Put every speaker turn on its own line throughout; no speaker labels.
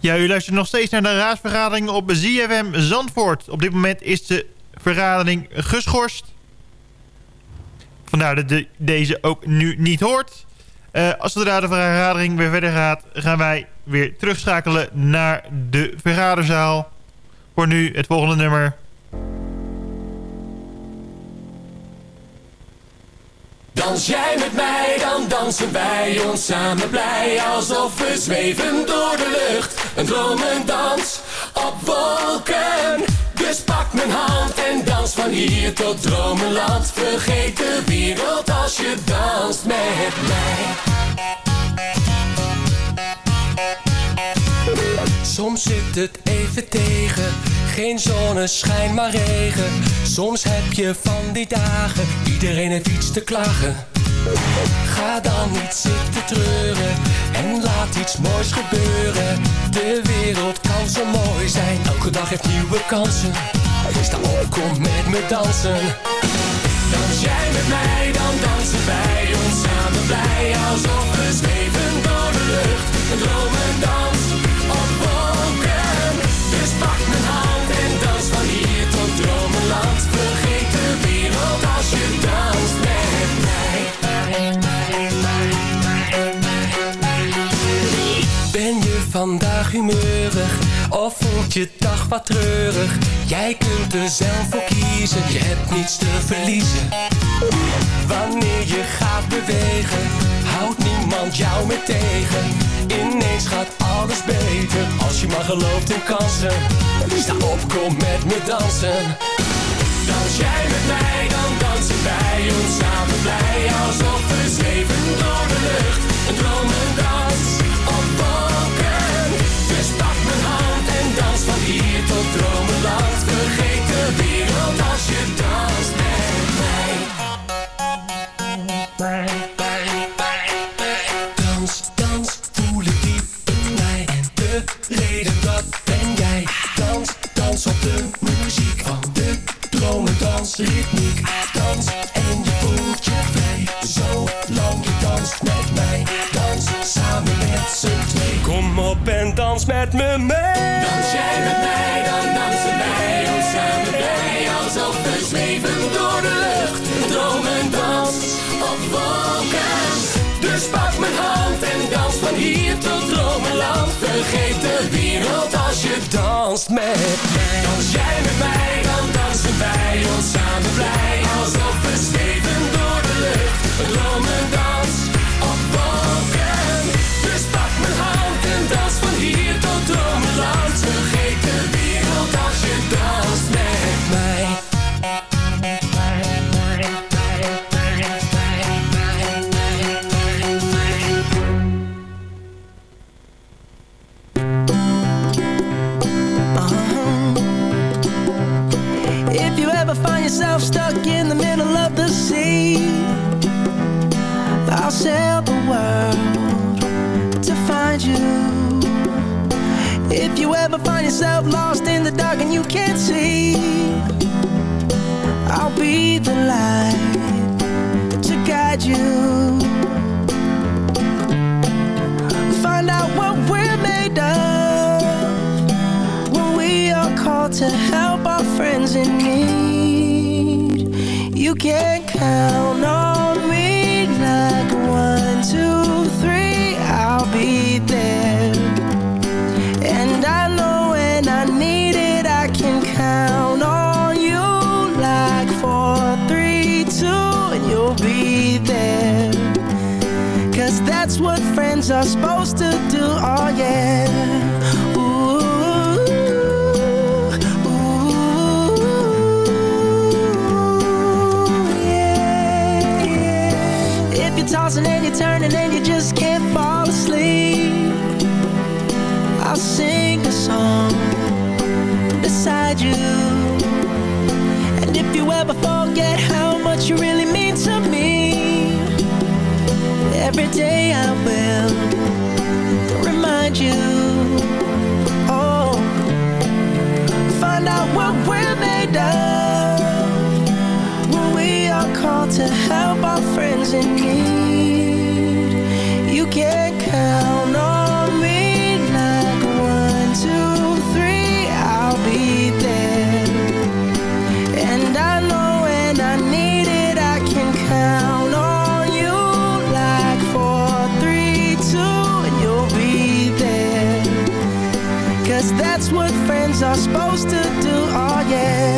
Ja, u luistert nog steeds naar de raadsvergadering op ZFM Zandvoort. Op dit moment is de vergadering geschorst. Vandaar dat de, deze ook nu niet hoort. Uh, als zodra de vergadering weer verder gaat... gaan wij weer terugschakelen naar de vergaderzaal. Voor nu het volgende nummer...
Dans jij met mij, dan dansen wij ons samen blij Alsof we zweven door de lucht Een dans op wolken. Dus pak mijn hand en dans van hier tot dromenland. Vergeet de wereld als je danst met mij. Soms zit het even tegen. Geen zonneschijn, maar regen. Soms heb je van die dagen, iedereen heeft iets te klagen. Ga dan niet zitten treuren en laat iets moois gebeuren. De wereld kan zo mooi zijn, elke dag heeft nieuwe kansen. Sta op, kom met me dansen. Dans jij met mij, dan dansen wij ons samen blij. Alsof we zweven door de lucht, vandaag humeurig of voelt je dag wat treurig? Jij kunt er zelf voor kiezen, je hebt niets te verliezen. Wanneer je gaat bewegen, houdt niemand jou meer tegen. Ineens gaat alles beter, als je maar gelooft in kansen. Sta op, kom met me dansen. Dans jij
Find out what we're made of When we are called to help our friends in need you can count on me like one, two, three, I'll be there. Friends are supposed to do, oh yeah. If you're tossing and you're turning and you just can't fall asleep I'll sing a song beside you And if you ever forget how much you really mean to me I will remind you. Oh, find out what we're made of. When we are called to help our friends in need friends are supposed to do, oh yeah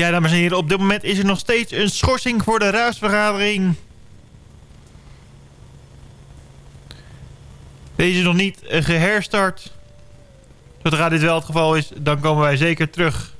Ja, dames en heren, op dit moment is er nog steeds een schorsing voor de raadsvergadering. Deze is nog niet geherstart. Zodra dit wel het geval is, dan komen wij zeker terug...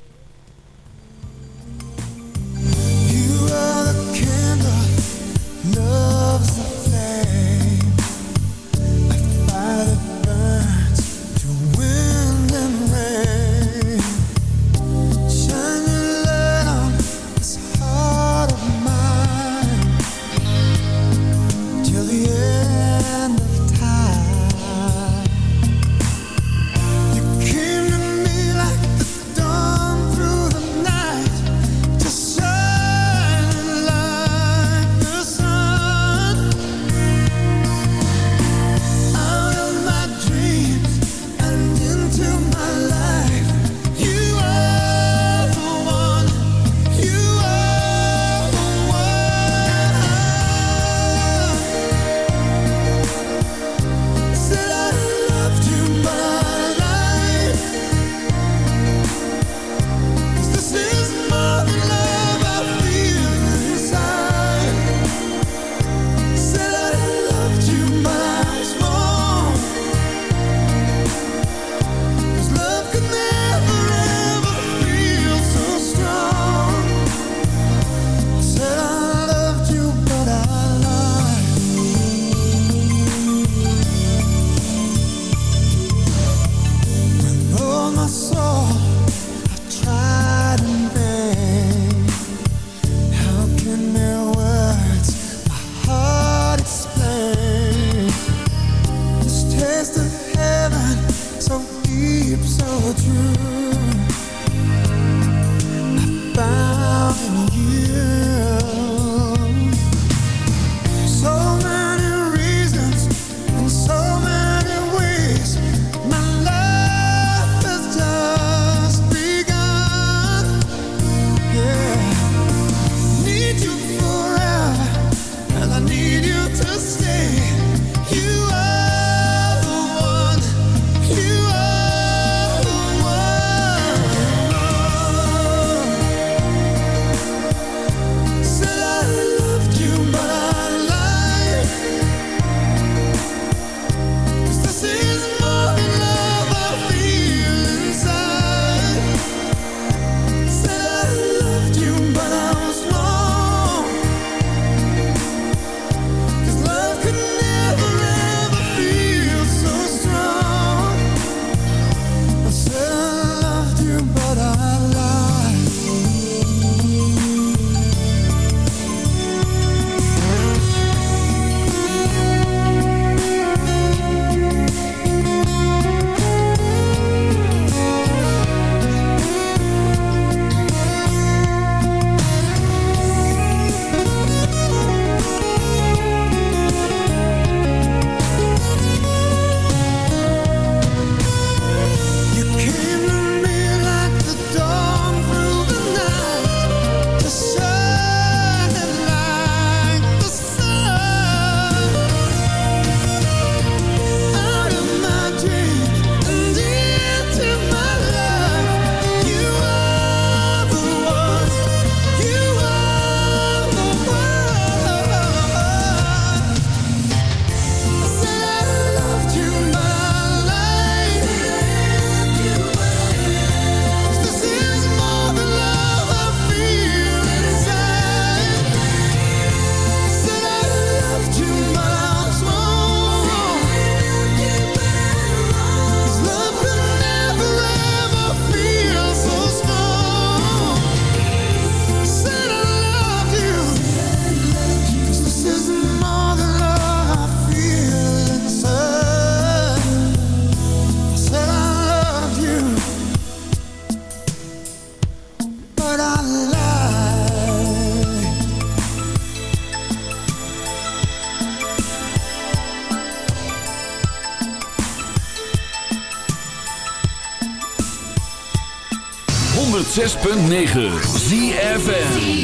106.9 ZFN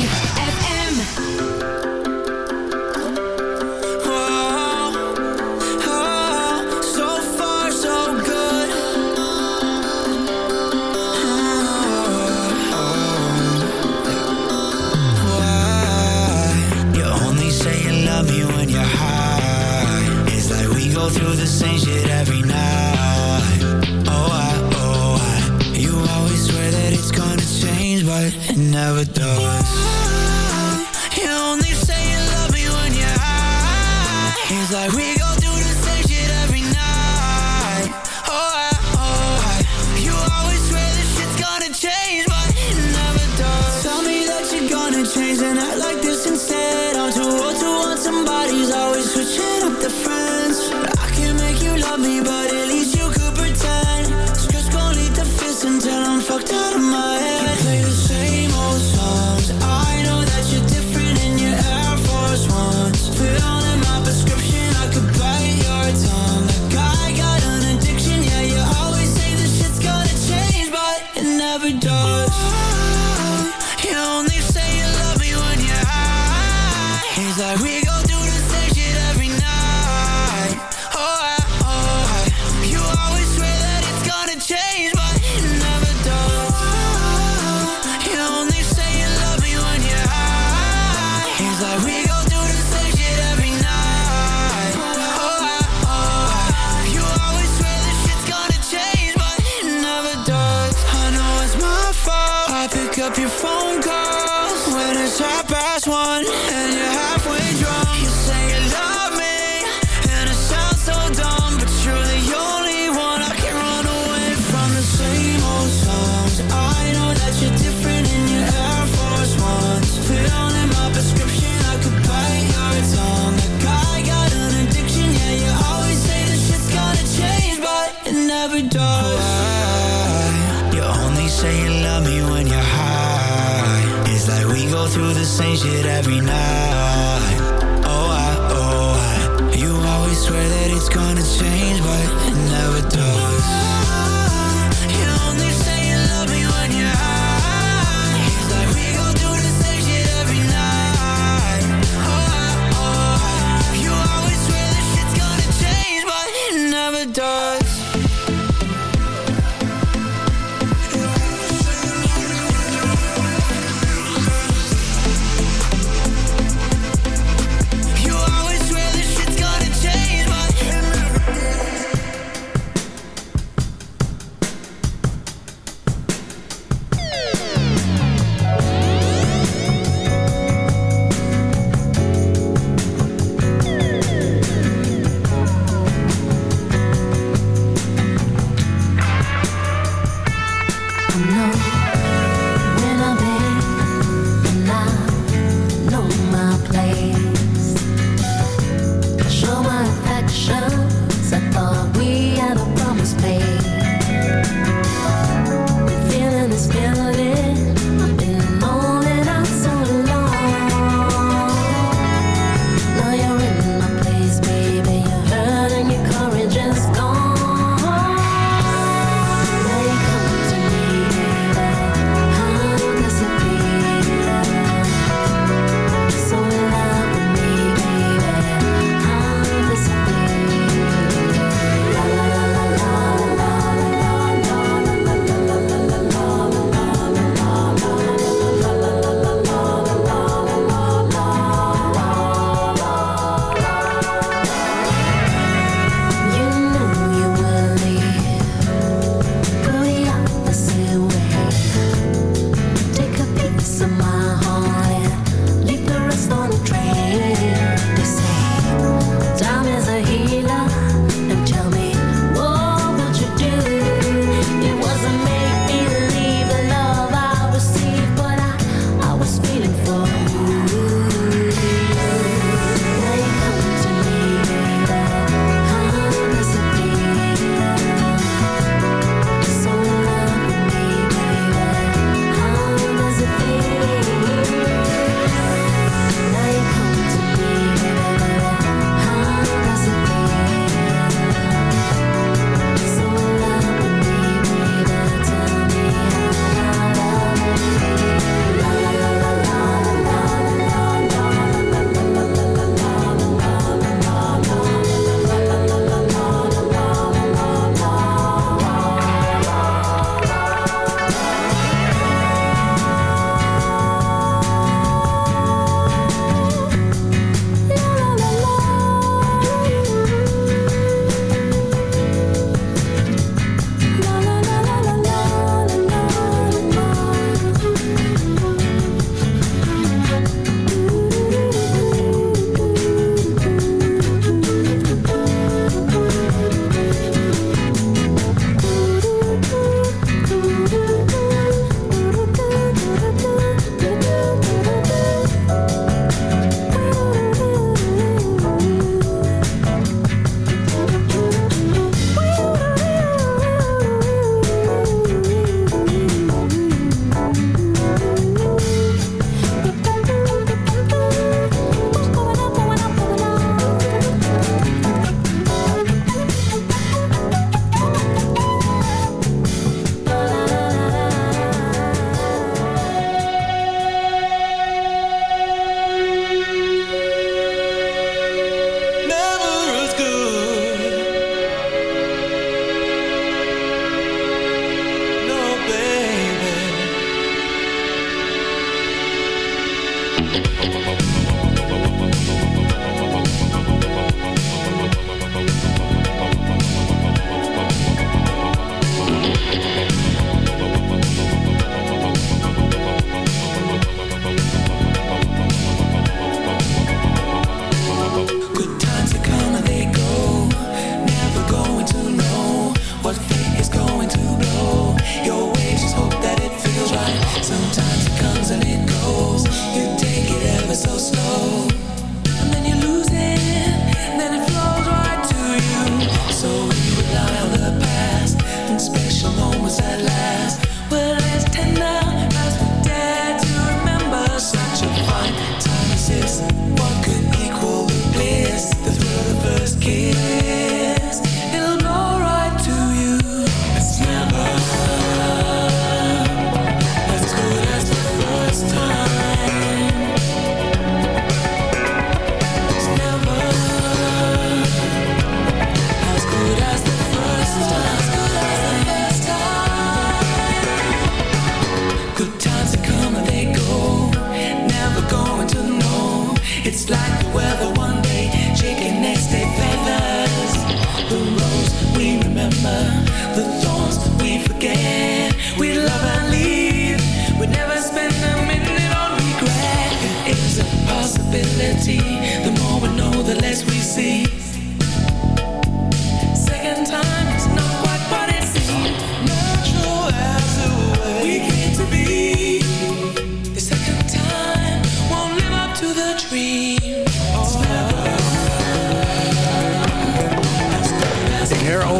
want somebody's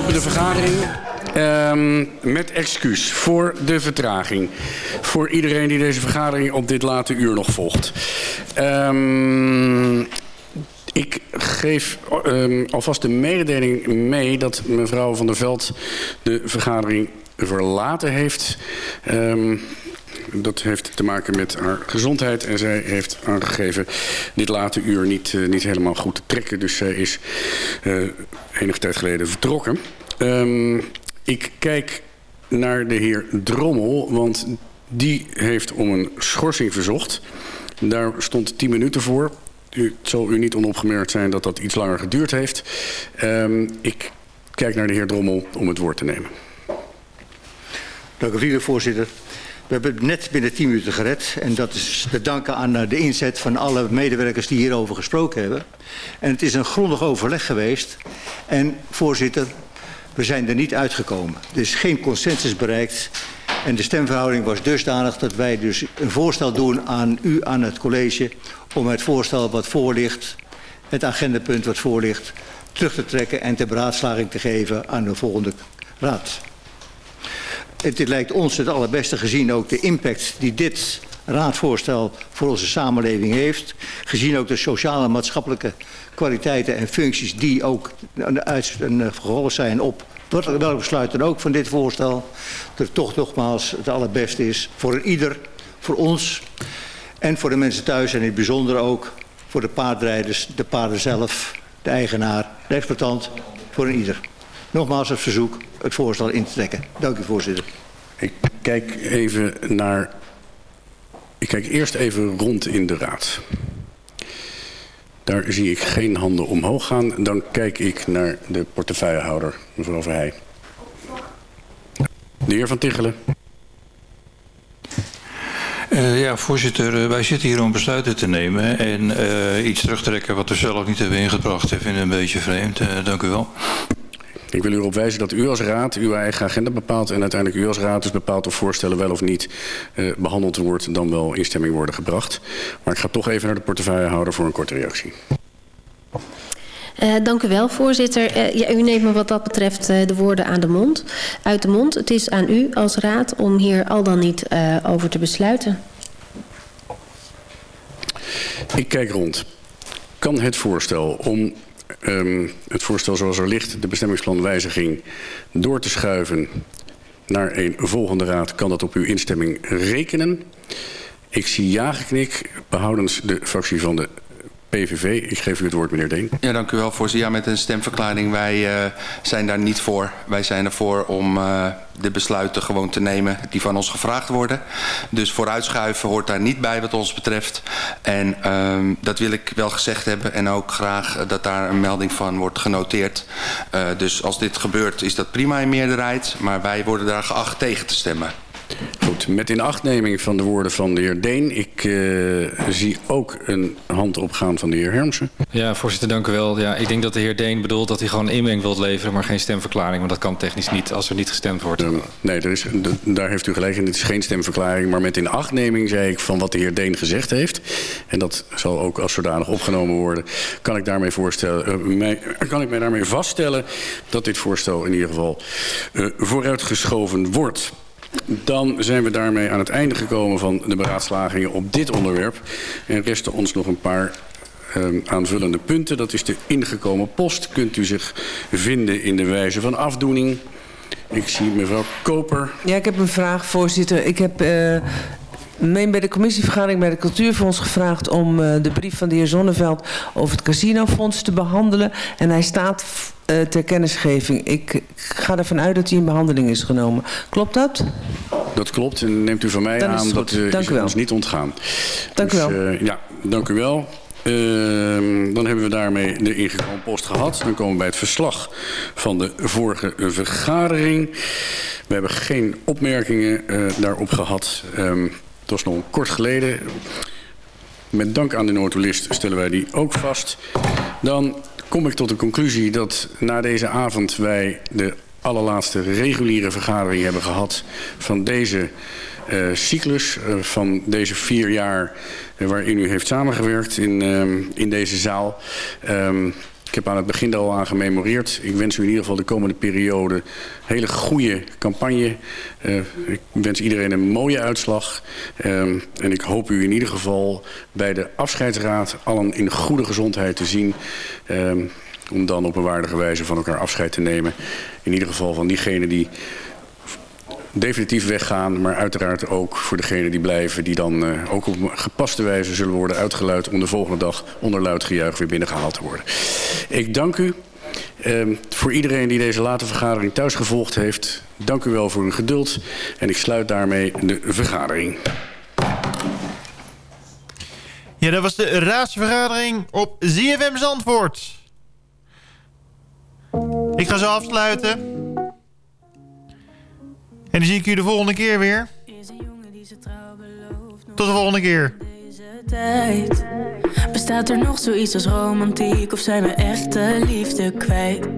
Heropen de vergadering ehm, met excuus voor de vertraging. Voor iedereen die deze vergadering op dit late uur nog volgt. Ehm, ik geef ehm, alvast de mededeling mee dat mevrouw Van der Veld de vergadering verlaten heeft. Dat heeft te maken met haar gezondheid. En zij heeft aangegeven dit late uur niet, eh, niet helemaal goed te trekken. Dus zij is eh, enige tijd geleden vertrokken. Ehm, ik kijk naar de heer Drommel, want die heeft om een schorsing verzocht. Daar stond 10 minuten voor. U, het zal u niet onopgemerkt zijn dat dat iets langer geduurd heeft. Ehm, ik kijk naar de heer Drommel om het woord te nemen.
Dank u voorzitter. We hebben het net binnen 10 minuten gered. En dat is te danken aan eh, de inzet van alle medewerkers die hierover gesproken hebben. En het is een grondig overleg geweest. En voorzitter, we zijn er niet uitgekomen. Er is geen consensus bereikt. En de stemverhouding was dusdanig dat wij dus een voorstel doen aan u, aan het college... om het voorstel wat voor ligt, het agendapunt wat voor ligt... terug te trekken en ter beraadslaging te geven aan de volgende raad. Het lijkt ons het allerbeste gezien ook de impact die dit raadvoorstel voor onze samenleving heeft. Gezien ook de sociale en maatschappelijke kwaliteiten en functies die ook eh, gevolg zijn op welk besluit dan ook van dit voorstel. Dat toch nogmaals het allerbeste is voor ieder, voor ons en voor de mensen thuis en in het bijzonder ook voor de paardrijders, de paarden zelf, de eigenaar, de exploitant, voor een ieder. Nogmaals het verzoek het voorstel in te trekken. Dank u voorzitter.
Ik kijk even naar... Ik kijk eerst even rond in de raad. Daar zie ik geen handen omhoog gaan. Dan kijk ik naar de portefeuillehouder, mevrouw Verheij. De heer Van Tichelen.
Eh, ja, voorzitter, eh, wij zitten hier om besluiten te nemen. En eh, iets terugtrekken wat we zelf niet hebben ingebracht, dat vind ik een beetje vreemd. Eh, dank u wel.
Ik wil u erop wijzen dat u als raad uw eigen agenda bepaalt... en uiteindelijk u als raad dus bepaalt of voorstellen wel of niet eh, behandeld wordt... dan wel in stemming worden gebracht. Maar ik ga toch even naar de portefeuillehouder voor een korte reactie.
Eh, dank u wel, voorzitter. Eh, ja, u neemt me wat dat betreft de woorden aan de mond, uit de mond. Het is aan u als raad om hier al dan niet over te besluiten.
Ik kijk rond. Kan het voorstel om ehm, het voorstel zoals er ligt... de bestemmingsplanwijziging door te schuiven naar een volgende raad... kan dat op uw instemming rekenen? Ik zie ja geknik, behoudens de fractie van de PVV. Ik geef u het woord, meneer Deen.
Ja, dank u wel, voorzitter. Ja, met een stemverklaring. Wij uh, zijn daar niet voor. Wij zijn ervoor om uh, de besluiten gewoon te nemen die van ons gevraagd worden. Dus vooruitschuiven hoort daar niet bij wat ons betreft. En uh, dat wil ik wel gezegd hebben. En ook graag dat daar een melding van wordt genoteerd. Uh, dus als dit gebeurt is dat prima in meerderheid. Maar wij worden daar geacht tegen te stemmen.
Goed, met inachtneming van de woorden van de heer Deen. Ik uh, zie ook een hand opgaan van de heer Hermsen.
Ja, voorzitter, dank u wel. Ja, ik denk dat de heer Deen bedoelt dat hij gewoon inmeng wilt leveren... maar geen stemverklaring, maar dat kan technisch niet als er niet gestemd wordt. Uh,
nee, er is, daar heeft u gelijk in. Het is geen stemverklaring, maar met inachtneming zei ik van wat de heer Deen gezegd heeft. En dat zal ook als zodanig opgenomen worden. Kan ik, daarmee voorstellen, uh, mij, kan ik mij daarmee vaststellen dat dit voorstel in ieder geval vooruitgeschoven wordt. Dan zijn we daarmee aan het einde gekomen van de beraadslagingen op dit onderwerp. En resten ons nog een paar uh, aanvullende punten. Dat is de ingekomen post. Kunt u zich vinden in de wijze van afdoening. Ik zie mevrouw Koper.
Ja, ik heb een vraag, voorzitter. Ik heb... Uh meen bij de commissievergadering bij de Cultuurfonds gevraagd om uh, de brief van de heer Zonneveld over het casinofonds te behandelen. En hij staat uh, ter kennisgeving. Ik ga ervan uit dat hij in behandeling is genomen. Klopt dat?
Dat klopt en neemt u van mij
Dan
aan. Dat uh,
dank
is ons niet ontgaan.
Dank
dus,
u wel.
ja, dank u wel. Uh, dan hebben we daarmee de ingekomen post gehad. Dan komen we bij het verslag van de vorige vergadering. We hebben geen opmerkingen uh, daarop gehad. Um, dat was nog kort geleden. Met dank aan de notulist stellen wij die ook vast. Dan kom ik tot de conclusie dat na deze avond wij de allerlaatste reguliere vergadering hebben gehad van deze uh, cyclus, uh, van deze vier jaar waarin u heeft samengewerkt in, in deze zaal. Ik heb aan het begin al aan gememoreerd. Ik wens u in ieder geval de komende periode hele goede campagne. Uh, ik wens iedereen een mooie uitslag. Um, en ik hoop u in ieder geval bij de afscheidsraad allen in goede gezondheid te zien. Um, om dan op een waardige wijze van elkaar afscheid te nemen. In ieder geval van diegenen die definitief weggaan, maar uiteraard ook voor degenen die blijven, die dan uh, ook op gepaste wijze zullen worden uitgeluid om de volgende dag onder luid gejuich weer binnengehaald te worden. Ik dank u. Um, voor iedereen die deze late vergadering thuis gevolgd heeft, dank u wel voor uw geduld en ik sluit daarmee de vergadering.
Ja, dat was de raadsvergadering op ZFM Zandvoort. Ik ga zo afsluiten. En dan zie ik u de volgende keer weer. Tot de volgende keer.
Tijd. Bestaat er nog zoiets als romantiek of zijn we echte liefde kwijt?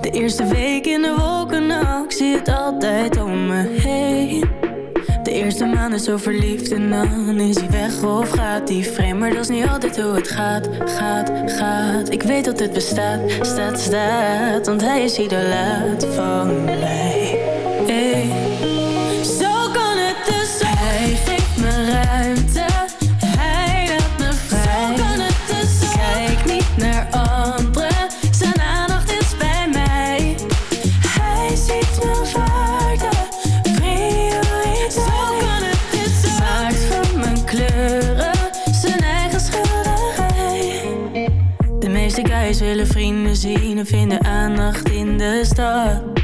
De eerste week in de wolken, nou, ik zie het altijd om me heen. De eerste maand is zo verliefd en dan is hij weg of gaat hij vreemd. Maar dat is niet altijd hoe het gaat, gaat, gaat. Ik weet dat het bestaat, staat, staat, want hij is idolaat van mij. Willen vrienden zien en vinden aandacht in de stad.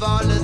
wollen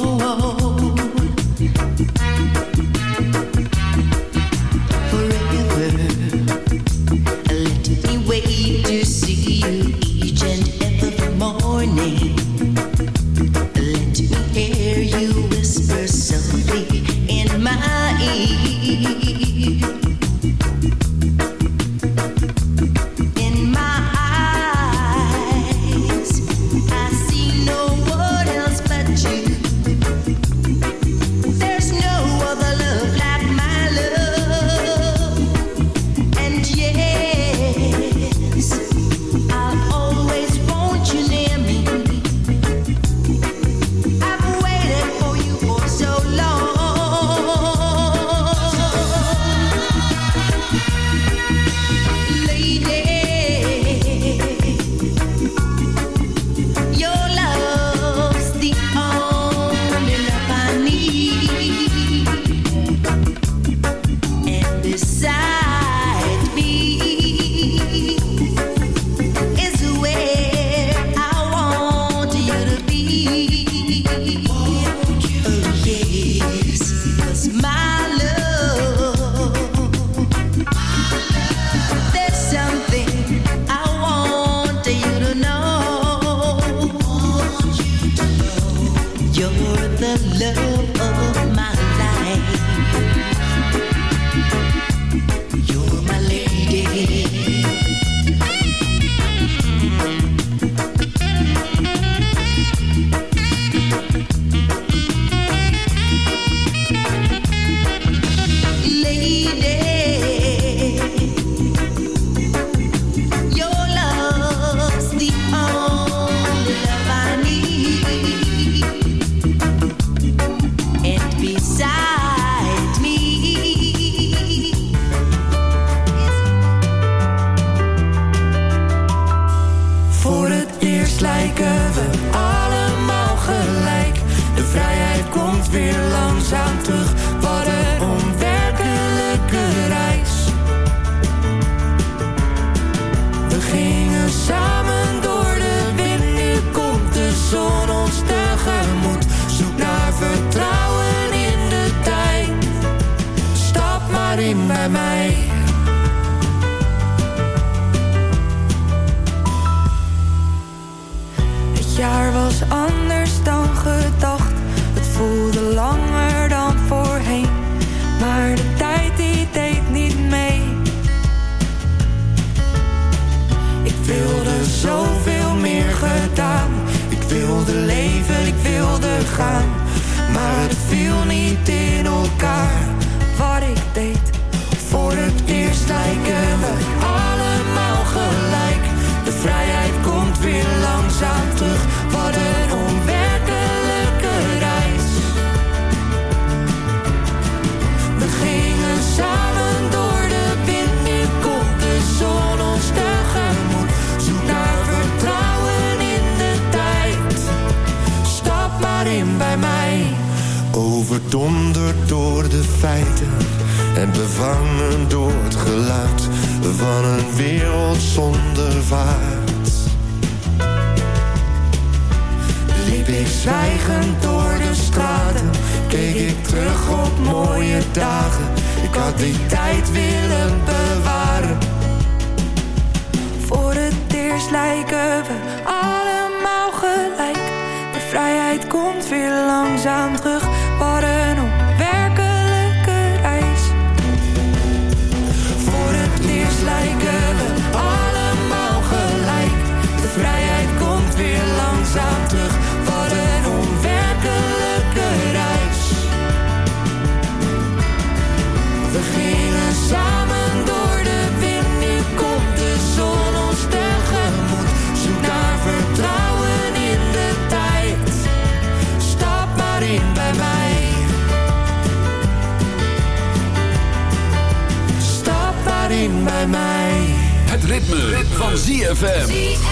oh, oh.
Ik
had die tijd willen bewaren.
Voor het eerst lijken we allemaal gelijk. De vrijheid komt weer langzaam
ritme, van ZFM.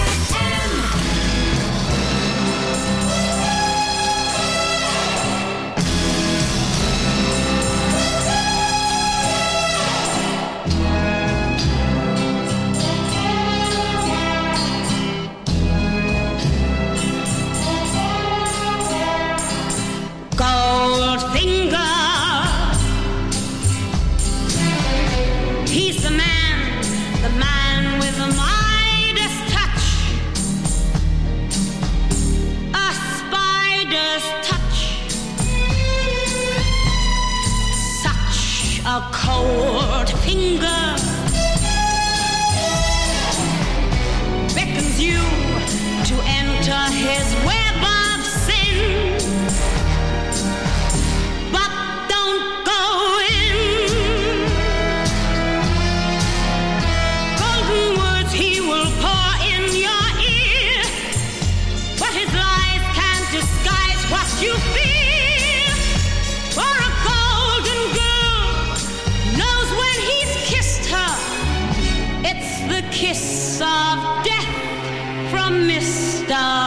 está.